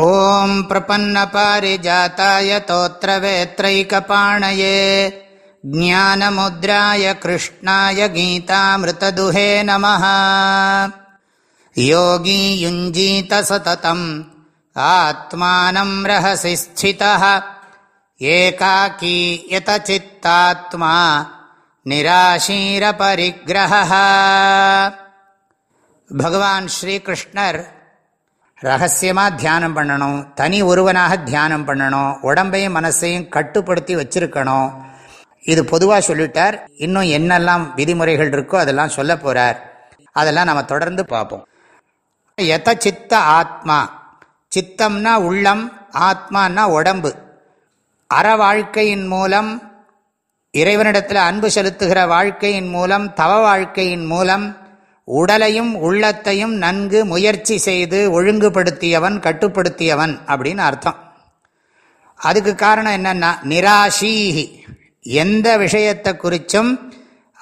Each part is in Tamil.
ॐ प्रपन्नपारिजाताय तोत्रवेत्रैकपाणये ज्ञानमुद्राय कृष्णाय गीतामृतदुहे नमः योगी युञ्जीत सततम् आत्मानं रहसि स्थितः एकाकी यतचित्तात्मा निराशीरपरिग्रहः भगवान् श्रीकृष्णर् ரகசியமாக தியானம் பண்ணணும். தனி ஒருவனாக தியானம் பண்ணணும். உடம்பையும் மனசையும் கட்டுப்படுத்தி வச்சிருக்கணும். இது பொதுவாக சொல்லிட்டார். இன்னும் என்னெல்லாம் விதிமுறைகள் இருக்கோ அதெல்லாம் சொல்ல போகிறார் அதெல்லாம் நம்ம தொடர்ந்து பார்ப்போம். எத சித்த ஆத்மா. சித்தம்னா உள்ளம் ஆத்மானா உடம்பு. அற வாழ்க்கையின் மூலம் இறைவனிடத்தில் அன்பு செலுத்துகிற வாழ்க்கையின் மூலம் தவ வாழ்க்கையின் மூலம் உடலையும் உள்ளத்தையும் நன்கு முயற்சி செய்து ஒழுங்குபடுத்தியவன் கட்டுப்படுத்தியவன் அப்படின்னு அர்த்தம். அதுக்கு காரணம் என்னன்னா நிராசீகி. எந்த விஷயத்தை குறிச்சும்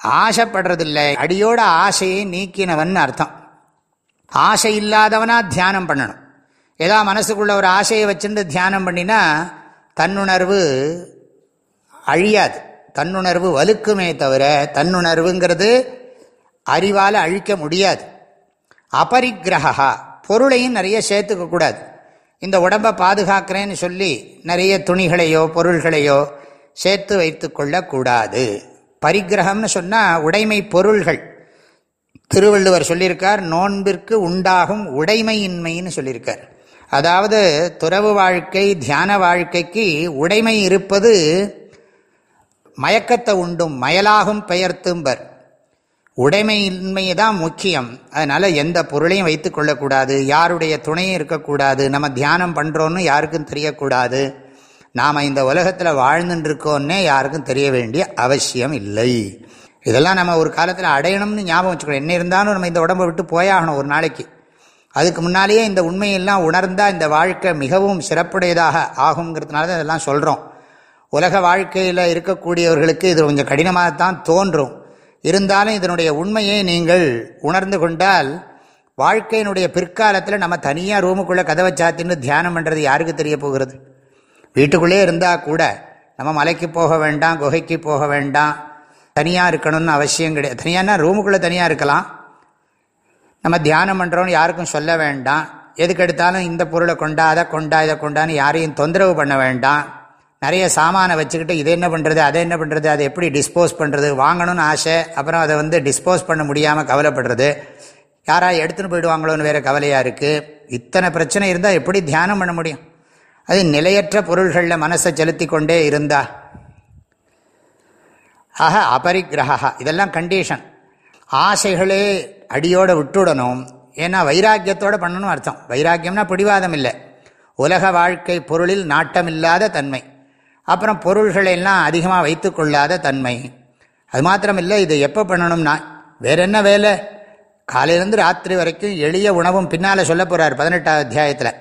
ஆசைப்படுறதில்லை. அடியோட ஆசையை நீக்கினவன் அர்த்தம். ஆசை இல்லாதவனா தியானம் பண்ணணும். ஏதா மனசுக்குள்ள ஒரு ஆசையை வச்சுருந்து தியானம் பண்ணினா தன்னுணர்வு அழியாது. தன்னுணர்வு வலுக்குமே தவிர தன்னுணர்வுங்கிறது அறிவால் அழிக்க முடியாது. அபரிக்கிரகா பொருளையும் நிறைய சேர்த்துக்க கூடாது. இந்த உடம்பை பாதுகாக்கிறேன்னு சொல்லி நிறைய துணிகளையோ பொருள்களையோ சேர்த்து வைத்து கொள்ளக்கூடாது பரிகிரகம்னு சொன்னால் உடைமை பொருள்கள். திருவள்ளுவர் சொல்லியிருக்கார் நோன்பிற்கு உண்டாகும் உடைமையின்மைன்னு சொல்லியிருக்கார். அதாவது துறவு வாழ்க்கை தியான வாழ்க்கைக்கு உடைமை இருப்பது மயக்கத்தை உண்டும் மயலாகும் பெயர்த்தும்பர் உடைமையின்மையை தான் முக்கியம். அதனால் எந்த பொருளையும் வைத்து கொள்ளக்கூடாது. யாருடைய துணையும் இருக்கக்கூடாது. நம்ம தியானம் பண்ணுறோன்னு யாருக்கும் தெரியக்கூடாது. நாம் இந்த உலகத்தில் வாழ்ந்துட்டுருக்கோன்னே யாருக்கும் தெரிய வேண்டிய அவசியம் இல்லை. இதெல்லாம் நம்ம ஒரு காலத்தில் அடையணும்னு ஞாபகம் வச்சுக்கணும். என்ன இருந்தாலும் நம்ம இந்த உடம்பை விட்டு போயாகணும் ஒரு நாளைக்கு. அதுக்கு முன்னாலேயே இந்த உண்மையெல்லாம் உணர்ந்தால் இந்த வாழ்க்கை மிகவும் சிறப்புடையதாக ஆகுங்கிறதுனால தான் இதெல்லாம் சொல்கிறோம் உலக வாழ்க்கையில் இருக்கக்கூடியவர்களுக்கு இது கொஞ்சம் கடினமாக தான் தோன்றும். இருந்தாலும் இதனுடைய உண்மையை நீங்கள் உணர்ந்து கொண்டால் வாழ்க்கையினுடைய பிற்காலத்தில் நம்ம தனியாக ரூமுக்குள்ளே கதவை சாத்தின்னு தியானம் பண்ணுறது யாருக்கு தெரிய போகிறது? வீட்டுக்குள்ளே இருந்தால் கூட நம்ம மலைக்கு போக வேண்டாம் குகைக்கு போக வேண்டாம். தனியாக இருக்கணும்னு அவசியம் கிடையாது. தனியானா ரூமுக்குள்ளே தனியாக இருக்கலாம். நம்ம தியானம் பண்ணுறோன்னு யாருக்கும் சொல்ல வேண்டாம். எதுக்கு எடுத்தாலும் இந்த பொருளை கொண்டா அதை கொண்டா இதை கொண்டான்னு யாரையும் தொந்தரவு பண்ண வேண்டாம். நிறைய சாமானை வச்சுக்கிட்டு இதை என்ன பண்ணுறது அதை என்ன பண்ணுறது அதை எப்படி டிஸ்போஸ் பண்ணுறது வாங்கணும்னு ஆசை அப்புறம் அதை வந்து டிஸ்போஸ் பண்ண முடியாமல் கவலைப்படுறது. யாராவது எடுத்துன்னு போயிடுவாங்களோன்னு வேறு கவலையாக இருக்குது இத்தனை பிரச்சனை இருந்தால் எப்படி தியானம் பண்ண முடியும்? அது நிலையற்ற பொருள்களில் மனசை செலுத்தி கொண்டே இருந்தா. ஆக அபரிக்கிரகா இதெல்லாம் கண்டிஷன் ஆசைகளே அடியோடு விட்டுடணும். ஏன்னா வைராக்கியத்தோடு பண்ணணும் அர்த்தம். வைராக்கியம்னா பிடிவாதம் இல்லை. உலக வாழ்க்கை பொருளில் நாட்டமில்லாத தன்மை. அப்புறம் பொருள்களை எல்லாம் அதிகமாக வைத்து கொள்ளாத தன்மை. அது மாத்திரமில்லை இதை எப்போ பண்ணணும்னா வேற என்ன வேலை? காலையிலேருந்து ராத்திரி வரைக்கும் எளிய உணவும் பின்னால் சொல்ல போகிறார் பதினெட்டாவது அத்தியாயத்தில்.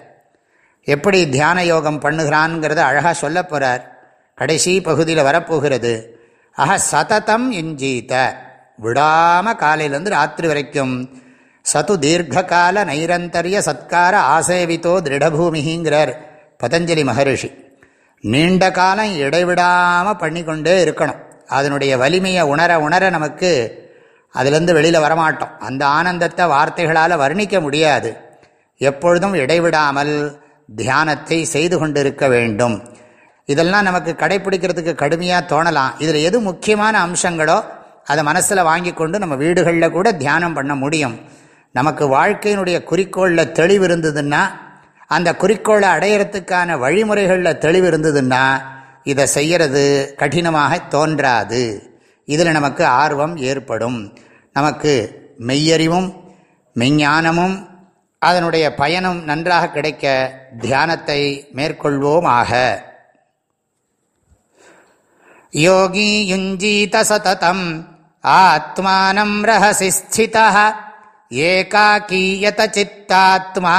எப்படி தியான யோகம் பண்ணுகிறான்ங்கிறத அழகாக சொல்ல போகிறார் கடைசி பகுதியில் வரப்போகிறது. ஆக சததம் இஞ்சீத. விடாமல் காலையிலேருந்து ராத்திரி வரைக்கும். சது தீர்க்கால நைரந்தரிய சத்கார ஆசேவித்தோ திருடபூமிங்கிறார் பதஞ்சலி மகரிஷி. நீண்ட காலம் இடைவிடாமல் பண்ணிக்கொண்டே இருக்கணும். அதனுடைய வலிமையை உணர உணர நமக்கு அதுலேருந்து வெளியில் வரமாட்டோம். அந்த ஆனந்தத்தை வார்த்தைகளால் வர்ணிக்க முடியாது. எப்பொழுதும் இடைவிடாமல் தியானத்தை செய்து கொண்டிருக்க வேண்டும். இதெல்லாம் நமக்கு கடைப்பிடிக்கிறதுக்கு கடுமையாக தோணலாம். இதில் எது முக்கியமான அம்சங்களோ அதை மனசில் வாங்கி கொண்டு நம்ம வீடுகளில் கூட தியானம் பண்ண முடியும். நமக்கு வாழ்க்கையினுடைய குறிக்கோளில் தெளிவு இருந்ததுன்னா அந்த குறிக்கோளை அடையிறதுக்கான வழிமுறைகளில் தெளிவு இருந்ததுன்னா இதை செய்யறது கடினமாக தோன்றாது. இதில் நமக்கு ஆர்வம் ஏற்படும். நமக்கு மெய்யறிவும் மெஞ்ஞானமும் அதனுடைய பயனும் நன்றாக கிடைக்க தியானத்தை மேற்கொள்வோம் ஆக யோகி யுஞ்சீத சததம் ஆத்மானம் ரகசிஸ்தித ஏகாக்கீயத சித்தாத்மா